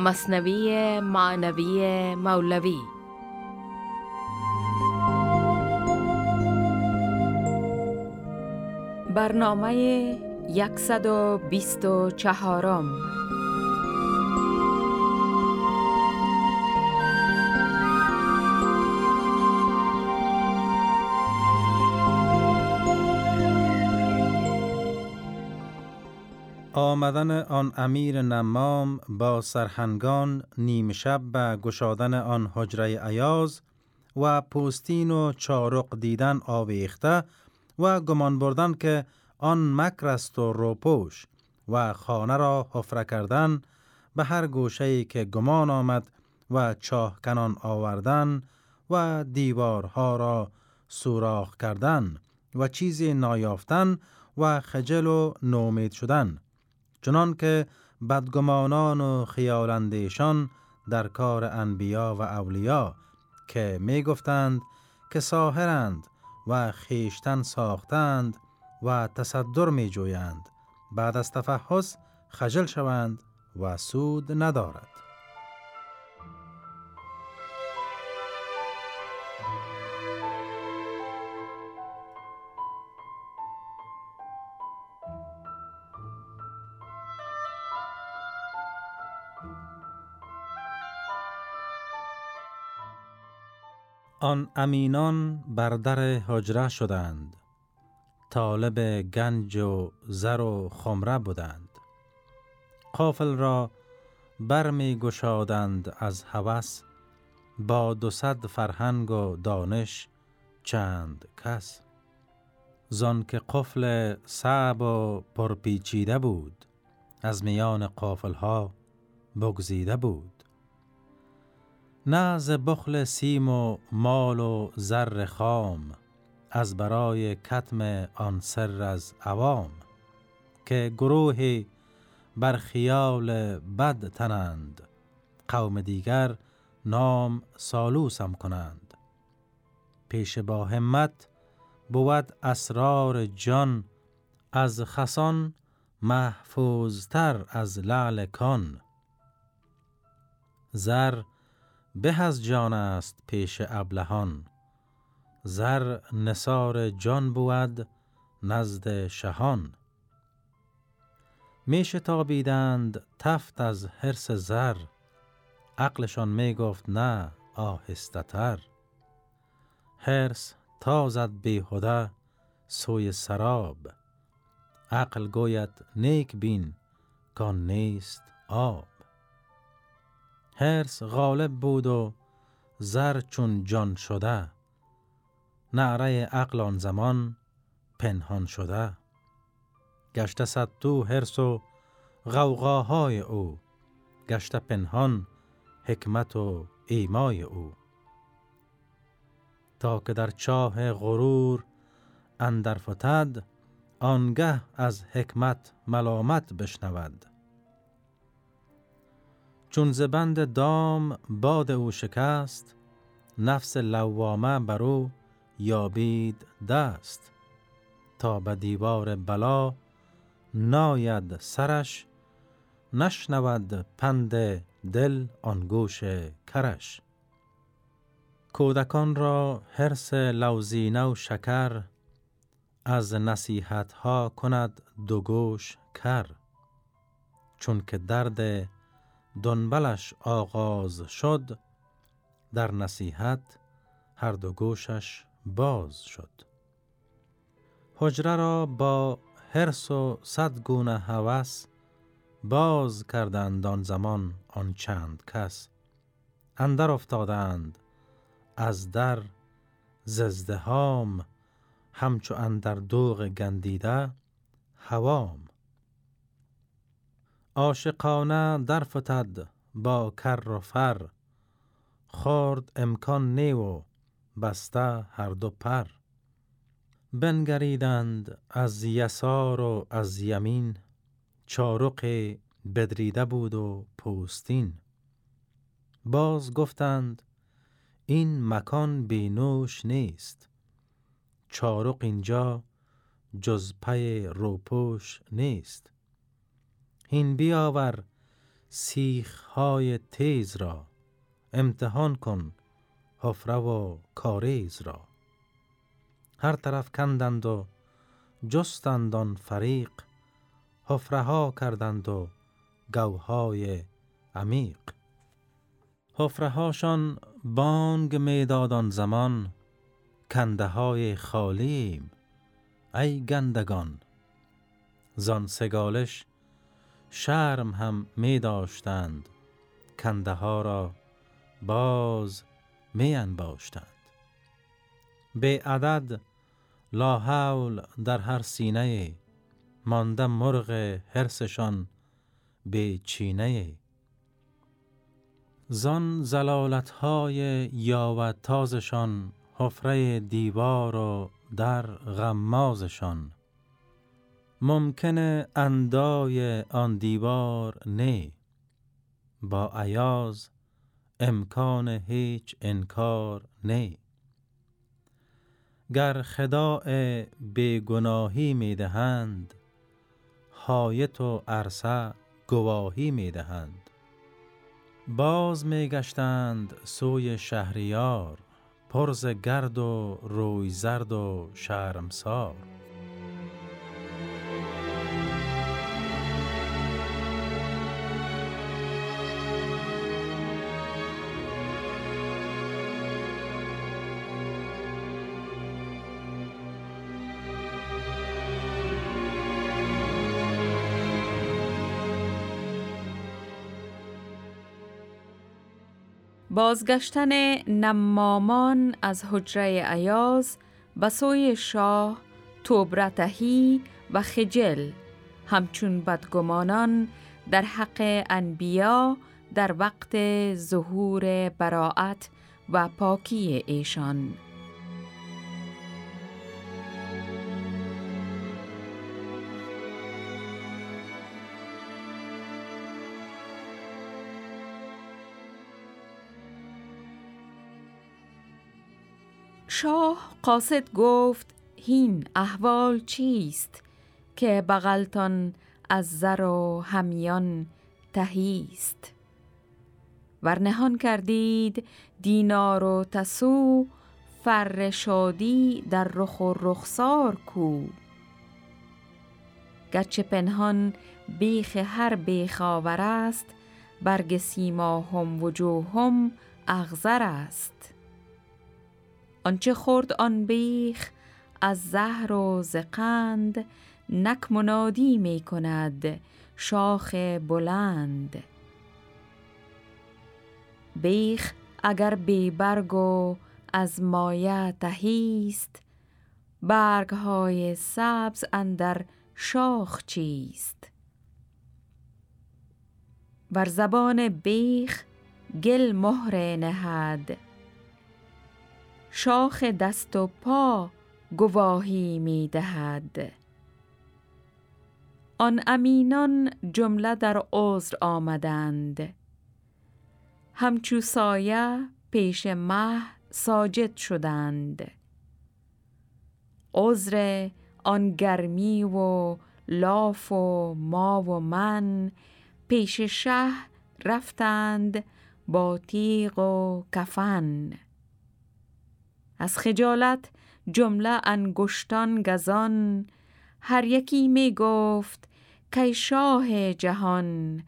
مصنوی معنوی مولوی. برنامه 124 آمدن آن امیر نمام با سرهنگان نیم شب به گشادن آن حجره ایاز و پوستین و چارق دیدن آویخته و گمان بردن که آن مکر است و روپوش و خانه را حفره کردن به هر گوشه که گمان آمد و چاه کنان آوردن و دیوارها را سوراخ کردن و چیزی نایافتن و خجل و نومید شدن. چنان که بدگمانان و خیالندیشان در کار انبیا و اولیا که می گفتند که ساهرند و خیشتن ساختند و تصدر می جویند بعد از تفحص خجل شوند و سود ندارد. آن امینان بر در حجره شدند. طالب گنج و زر و خمره بودند. قافل را برمی گشادند از هوس با دو صد فرهنگ و دانش چند کس. زان که قفل صعب و پرپیچیده بود از میان قافل ها بگزیده بود. نه ز بخل سیم و مال و زر خام از برای کتم آن سر از عوام که گروهی بر خیال بد تنند قوم دیگر نام سالوسم کنند. پیش با همت بود اسرار جان از خسان محفوظتر از لعل کان. زر به از جان است پیش ابلهان. زر نصار جان بود نزد شهان. می شتابیدند تفت از حرس زر. عقلشان می گفت نه آهستتر حرس تازد بیهوده سوی سراب. عقل گوید نیک بین کان نیست آب. هرس غالب بود و زر چون جان شده نعره عقل آن زمان پنهان شده. گشته صد تو هرس و غوغاهای او گشته پنهان حکمت و ایمای او. تا که در چاه غرور اندر فتد آنگه از حکمت ملامت بشنود. چون زبند دام باد او شکست نفس لوامه بر او یابید دست. تا به دیوار بلا ناید سرش نشنود پند دل آن گوش کرش. کودکان را حرس لوزینه و شکر از نصیحت ها کند دو گوش کر. چون که درد دنبلش آغاز شد در نصیحت هر دو گوشش باز شد. حجره را با حرس و صد گونه هوس باز کردند آن زمان آن چند کس. اندر افتادند از در ززدهام همچو اندر دوغ گندیده هوام. عاشقانه در فتد با کر و فر. خورد امکان نی و بسته هر دو پر. بنگریدند از یسار و از یمین. چارق بدریده بود و پوستین. باز گفتند این مکان بینوش نیست. چارق اینجا جز پی روپوش نیست. هین بیاور سیخ های تیز را امتحان کن حفره و کاریز را. هر طرف کندند و جستند آن فریق حفره ها کردند و گوهای عمیق. حفره هاشان بانگ می‌داد زمان کنده های خالیم ای گندگان. زان سگالش شرم هم می داشتند. کنده ها را باز می انباشتند. به عدد لا حول در هر سینه مانده مرغ حرسشان به چینه. زان زلالت های یا تازشان حفره دیوار و در غمازشان. ممکنه اندای آن دیوار نه. با عیاز امکان هیچ انکار نه. گر خداع می دهند حایت و عرصه گواهی می دهند باز می گشتند سوی شهریار پرز گرد و روی زرد و شرمسار. بازگشتن نمامان از حجره عیاز به سوی شاه توبرتهی و خجل. همچون بدگمانان در حق انبیا در وقت ظهور براعت و پاکی ایشان. شاه قاصد گفت هین احوال چیست که بغلتان از زر و همیان تهیست؟ ورنهان کردید دینار و تسو فر شادی در رخ و رخسار کو. گرچه پنهان بیخ هر بیخ آور است برگ سیما هم وجوهم اغزر است. آنچه خورد آن بیخ از زهر و زقند نک منادی می کند شاخ بلند. بیخ اگر بی برگ و از مایه تهیست برگ های سبز اندر شاخ چیست؟ بر زبان بیخ گل مهر نهد. شاخ دست و پا گواهی می دهد. آن امینان جمله در عذر آمدند. همچو سایه پیش مه ساجد شدند. عذر آن گرمی و لاف و ما و من پیش شه رفتند با تیغ و کفن. از خجالت جمله انگشتان گزان. هر یکی می گفت که شاه جهان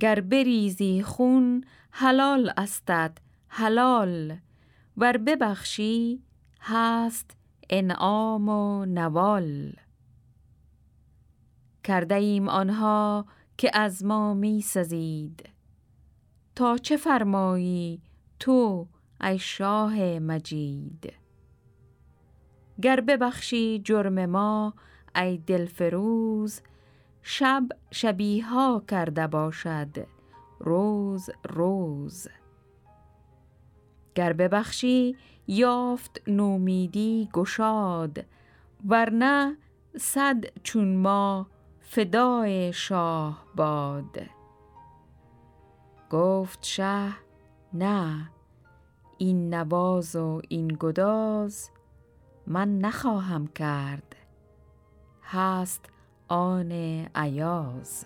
گر بریزی خون حلال استد حلال ور ببخشی هست انعام و نوال. کرده ایم آنها که از ما می سزید. تا چه فرمایی تو ای شاه مجید. گر ببخشی جرم ما ای دلفروز شب شبیها کرده باشد روز روز. گر ببخشی یافت نومیدی گشاد ورنه صد چون ما فدای شاه باد. گفت شه نه. این نواز و این گداز من نخواهم کرد. هست آن عیاز.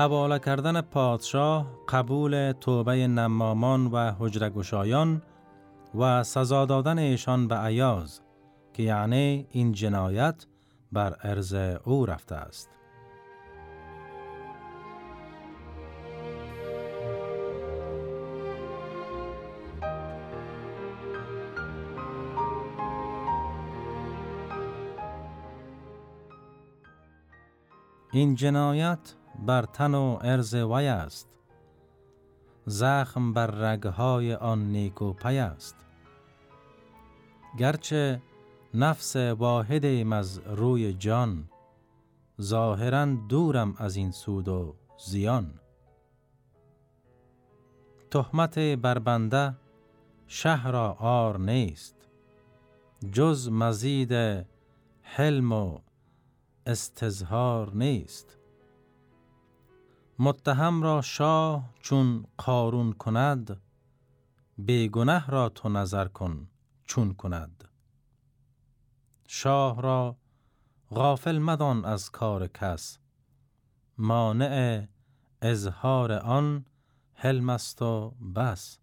حواله کردن پادشاه قبول توبه نمامان و حجرگشایان و سزا دادن ایشان به عیاز که یعنی این جنایت بر ارز او رفته است. این جنایت بر تن و ارز وی است. زخم بر رگهای آن نیکو پی است. گرچه نفس واحد از روی جان ظاهرا دورم از این سود و زیان. تهمت بر بنده شهر آر نیست جز مزید حلم و استظهار نیست. متهم را شاه چون قارون کند بیگنه را تو نظر کن چون کند. شاه را غافل مدان از کار کس مانع اظهار آن حلم است و بس.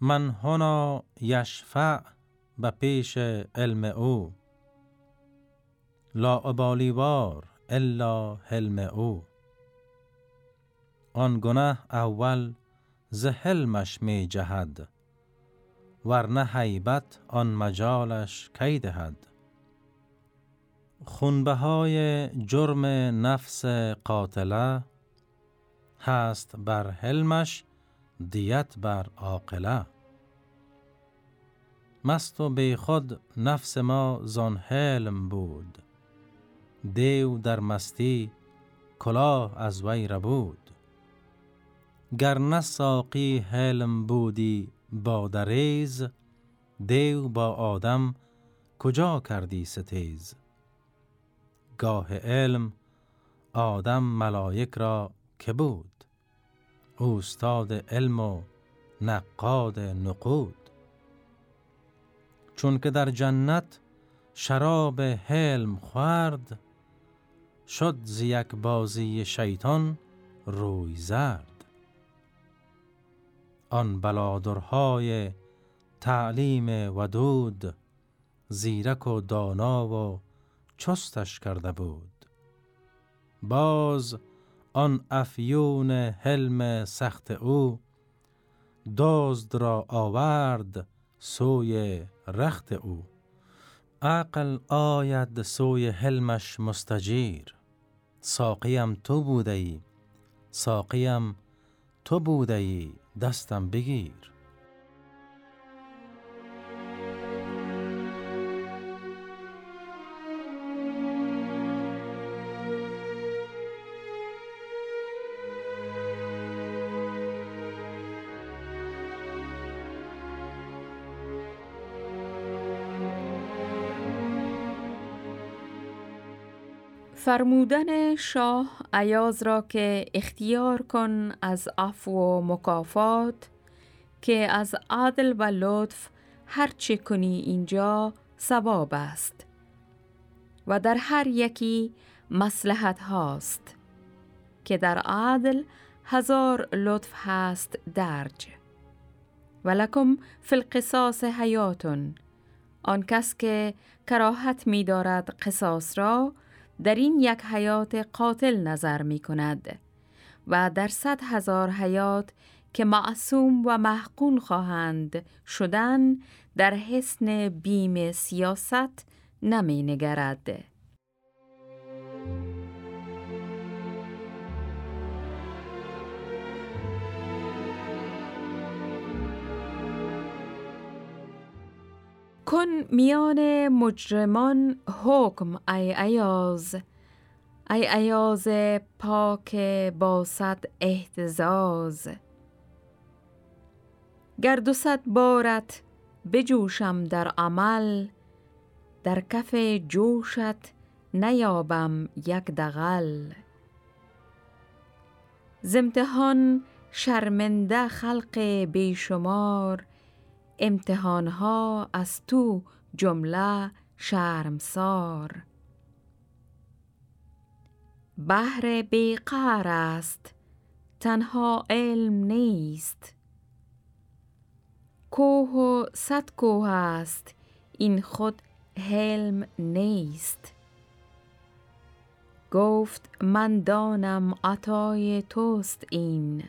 من هنا یشفع به پیش علم او لا ابالیوار الا حلم او. آن گناه اول ز حلمش می جهد ورنه حیبت آن مجالش کی دهد؟ خونبهای جرم نفس قاتله هست بر حلمش دیت بر عاقله. مست و بی خود نفس ما زان حلم بود دیو در مستی کلاه از وی بود گر ساقی حلم بودی با دریز دیو با آدم کجا کردی ستیز؟ گاه علم آدم ملائک را که بود؟ استاد علم و نقاد نقود؟ چون که در جنت شراب حلم خورد شد زی یک بازی شیطان روی زرد. آن بلادرهای تعلیم ودود زیرک و دانا و چستش کرده بود. باز آن افیون حلم سخت او دزد را آورد سوی رخت او. عقل آید سوی حلمش مستجیر. ساقیم تو بوده ساقیم تو بوده دستم بگیر. فرمودن شاه عیاز را که اختیار کن از عفو و مکافات که از عدل و لطف هرچه کنی اینجا ثواب است و در هر یکی مسلحت هاست که در عدل هزار لطف هست درج. ولکم فی القصاص حیاتون آن کس که کراهت می دارد قصاص را در این یک حیات قاتل نظر می کند و در صد هزار حیات که معصوم و محقون خواهند شدن در حسن بیم سیاست نمی نگرد. کن میان مجرمان حکم ای ایاز. ای ایاز پاک با صد احتزاز گرد و صد بارت بجوشم در عمل در کف جوشت نیابم یک دغل. زمتحان شرمنده خلق بیشمار امتحانها از تو جمله شرمسار. بهر بیقر است تنها علم نیست. کوه و صد کوه است این خود حلم نیست. گفت من دانم عطای توست این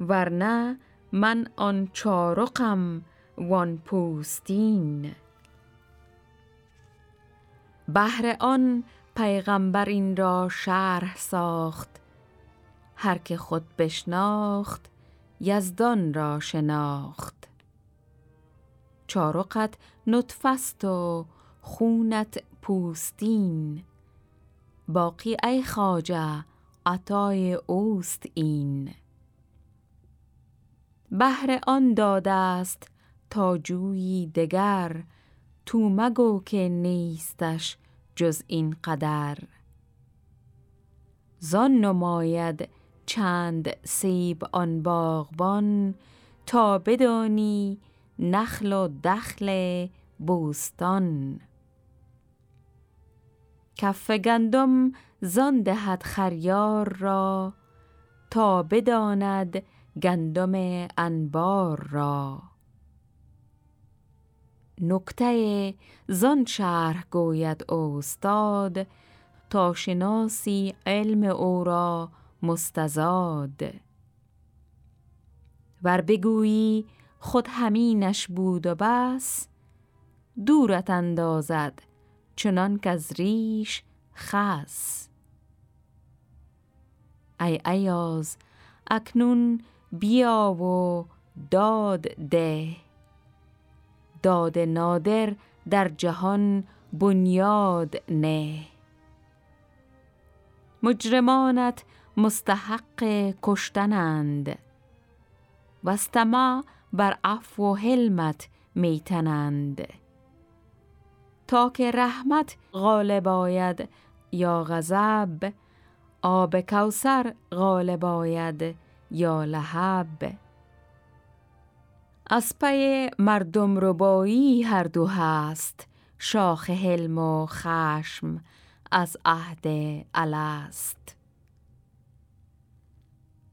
ورنه من آن چارقم وان پوستین. بهر آن پیغمبر این را شرح ساخت. هر که خود بشناخت یزدان را شناخت. چارقت نطفست و خونت پوستین. باقی ای خاجه عطای اوست این. بهر آن داده است تا جویی دگر تو مگو که نیستش جز این قدر. زان نماید چند سیب آن باغبان تا بدانی نخل و دخل بوستان. کف گندم زان دهد خریار را تا بداند گندم انبار را. نکته زان شرح گوید استاد تا شناسی علم او را مستزاد. ور بگویی خود همینش بود و بس دورت اندازد چنان که از ریش خس. ای ایاز اکنون بیا و داد ده. داد نادر در جهان بنیاد نه. مجرمانت مستحق کشتنند. وستما بر عفو و حلمت میتنند. تا که رحمت غالب آید یا غضب آب کوسر غالب آید. یا لحب. از پی مردم ربایی هر دو هست شاخ حلم و خشم از عهد الست.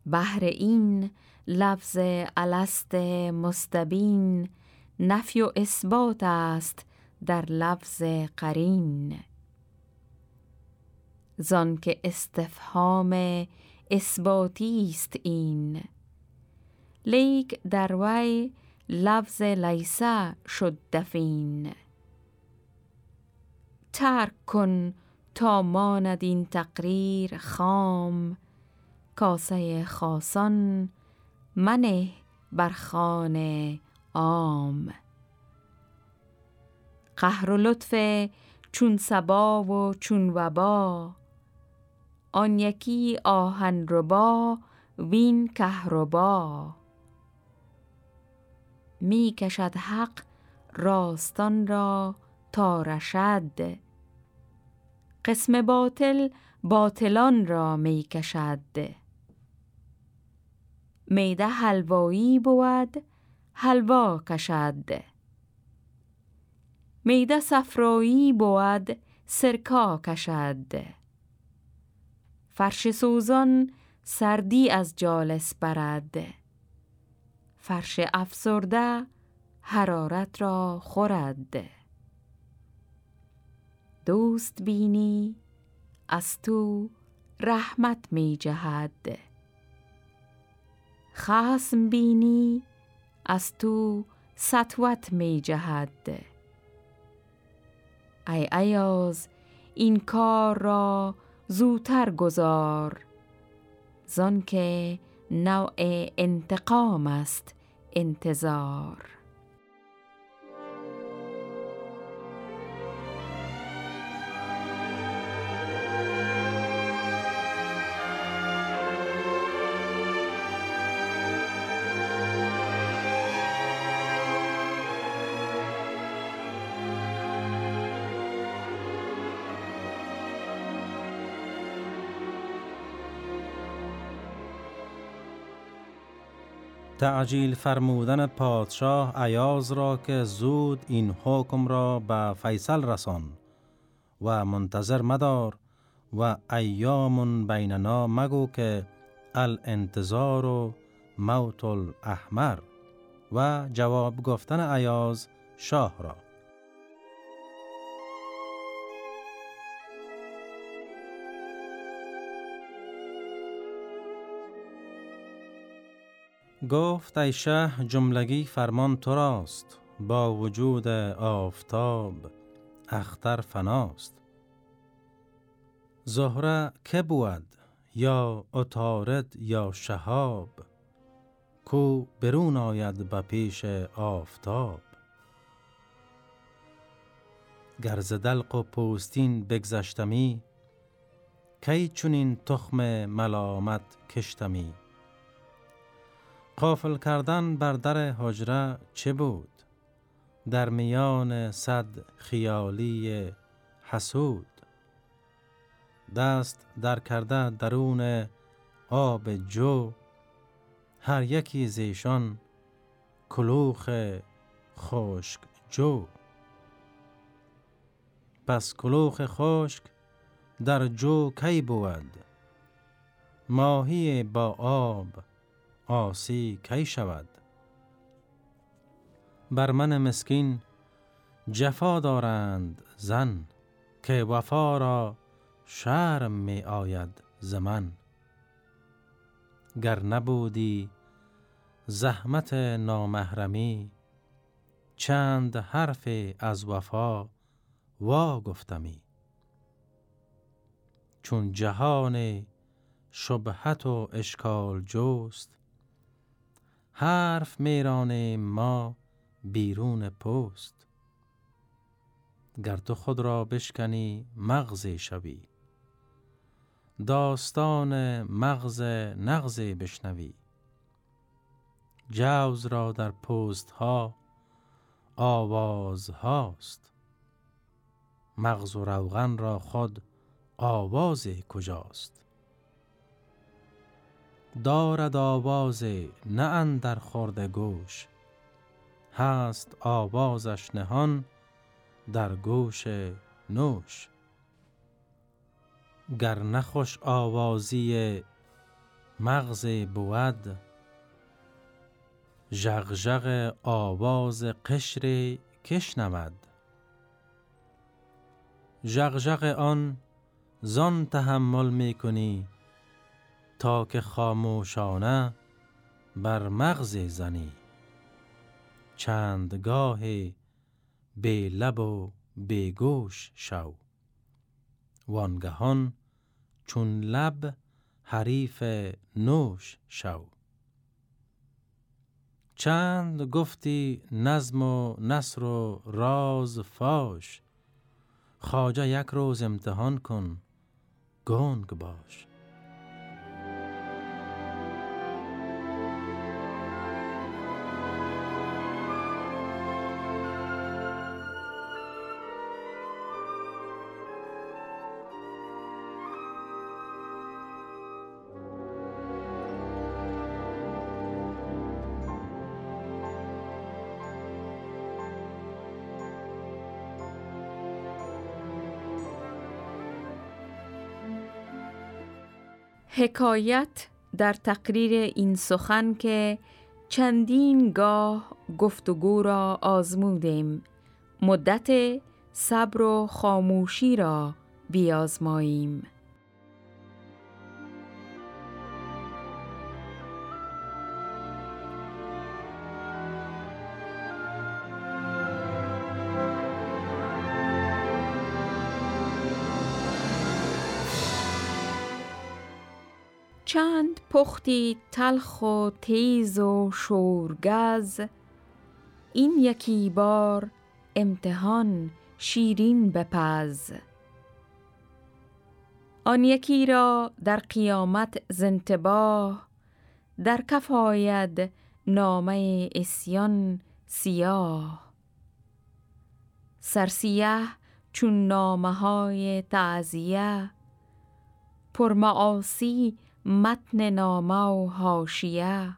بهر این لفظ الست مستبین نفی و اثبات است در لفظ قرین. زان که استفهام اثباتی است این. لیک در وی لفظ لیسه شد دفین. ترک کن تا ماند این تقریر خام. کاسه خاصان منه بر خانه عام. قهر و لطف چون سبا و چون وبا. آن یکی آهن ربا وین کهربا. می کشد حق راستان را تا رشد. قسم باطل باطلان را می کشد. میده حلوایی بود حلوا کشد. میده صفرایی بود سرکا کشد. فرش سوزان سردی از جالس برد فرش افسرده حرارت را خورد. دوست بینی از تو رحمت می جهد. خسم بینی از تو سطوت می جهد. ای ایاز این کار را زودتر گذار. زان که نوع انتقام است انتظار. تعجیل فرمودن پادشاه عیاز را که زود این حکم را به فیصل رسان و منتظر مدار و ایام بیننا مگو که الانتظار و موت الاحمر و جواب گفتن عیاز شاه را. گفت ای شه جملگی فرمان تو راست با وجود آفتاب اختر فناست. زهره که بود یا اتارد یا شهاب کو برون آید به پیش آفتاب. گرز دلق و پوستین بگذشتمی کی چونین تخم ملامت کشتمی؟ قافل کردن بر در حجره چه بود؟ در میان صد خیالی حسود. دست در کرده درون آب جو هر یکی زیشان کلوخ خشک جو. پس کلوخ خشک در جو کی بود؟ ماهی با آب آسی کی شود؟ بر من مسکین جفا دارند زن که وفا را شرم می آید زمن گر نبودی زحمت نامحرمی چند حرف از وفا وا گفتمی. چون جهان شبهت و اشکال جوست حرف میرانیم ما بیرون پست. گر تو خود را بشکنی مغزی شوی. داستان مغز نغزی بشنوی. جوز را در پوست ها آواز هاست. مغز و روغن را خود آواز کجاست؟ دارد آواز نه اندر خورده گوش هست آوازش نهان در گوش نوش. گر نخوش آوازی مغز بود ژغژغ آواز قشر کشنود ژغژغ آن زان تحمل می کنی تا که خاموشانه بر مغز زنی. چندگاه به لب و به گوش شو. وانگهان چون لب حریف نوش شو. چند گفتی نظم و نصر و راز فاش. خواجه یک روز امتحان کن گنگ باش. حکایت در تقریر این سخن که چندین گاه گفتگو را آزمودیم. مدت صبر و خاموشی را بیازماییم. چند پختی تلخ و تیز و شورگز این یکی بار امتحان شیرین بپز. آن یکی را در قیامت زنتباه در کف آید نامه اسیان سیاه. سرسیه چون نامه های تعذیه پرمعاصی متن نامه و حاشیه.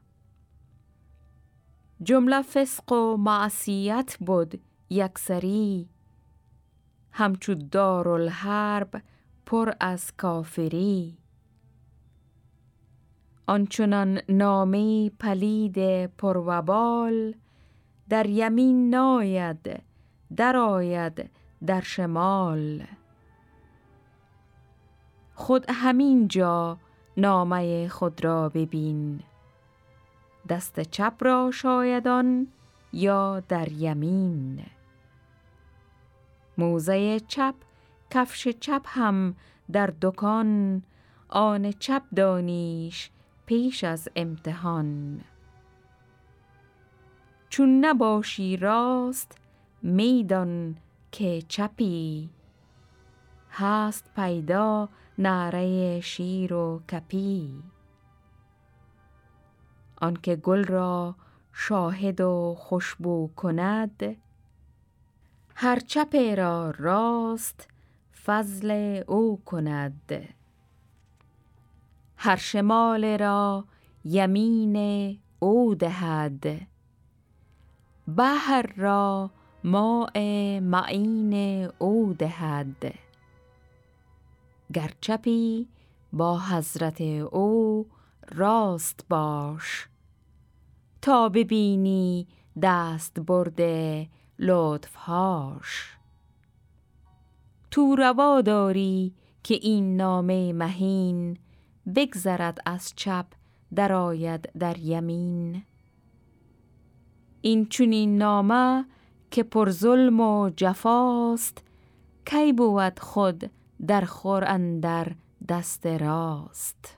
جمله فسق و معصیت بود یکسری همچو دارالحرب پر از کافری. آنچنان نامی پلید پروبال در یمین ناید در آید در شمال. خود همین جا نامه خود را ببین. دست چپ را شایدان یا در یمین. موزه چپ کفش چپ هم در دکان. آن چپ دانیش پیش از امتحان. چون نباشی راست میدان که چپی. هست پیدا نعره شیر و کپی. آنکه گل را شاهد و خوشبو کند هر چپ را راست فضل او کند. هر شمال را یمین او دهد بحر را ماء معین او دهد. گرچپی با حضرت او راست باش. تا ببینی دست برده لطفهاش. تو روا داری که این نامه مهین بگذرد از چپ درآید در یمین. این چونین نامه که پر ظلم و جفاست کی بود خود در خور اندر دست راست.